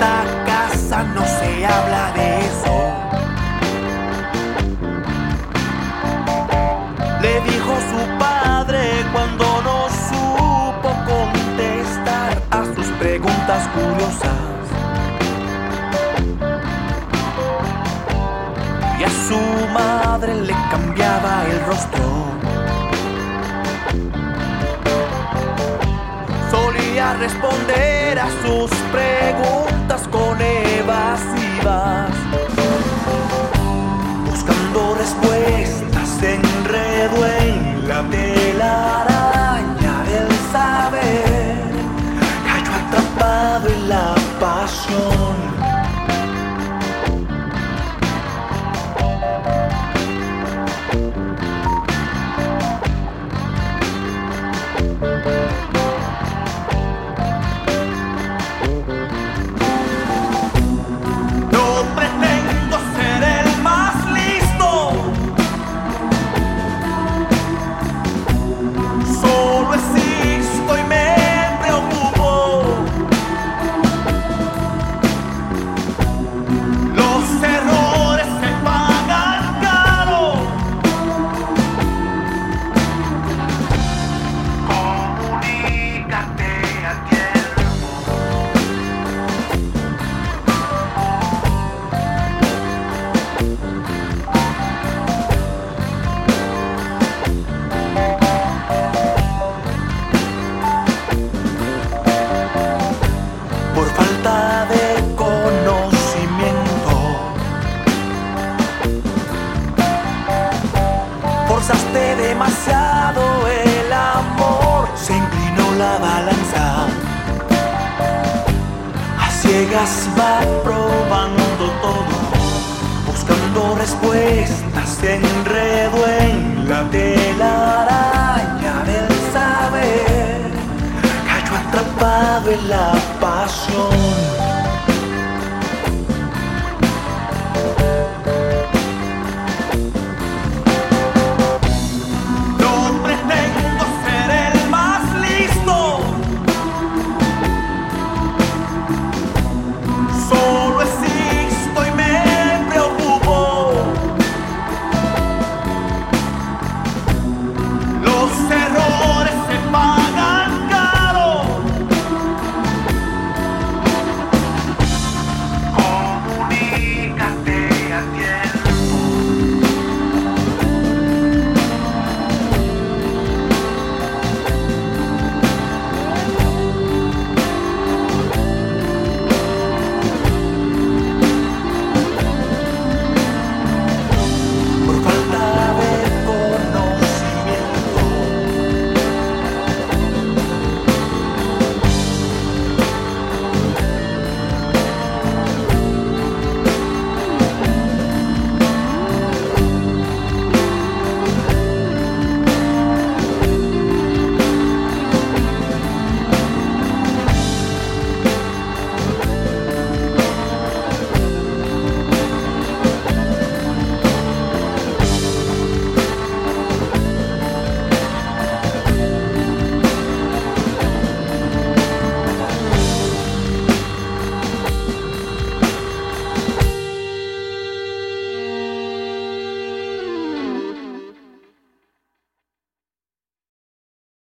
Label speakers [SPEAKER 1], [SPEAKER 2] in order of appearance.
[SPEAKER 1] esta casa no se habla de eso. Le dijo su padre cuando no supo contestar a sus preguntas curiosas. Y a su madre le cambiaba el rostro. Solía responder a sus preguntas con evasivas, buscando respuestas, Demasiado el amor, se inclinó la balanza. A ciegas va probando todo, buscando respuestas, se enredó en la telaraña del saber cayó atrapado en la pasión.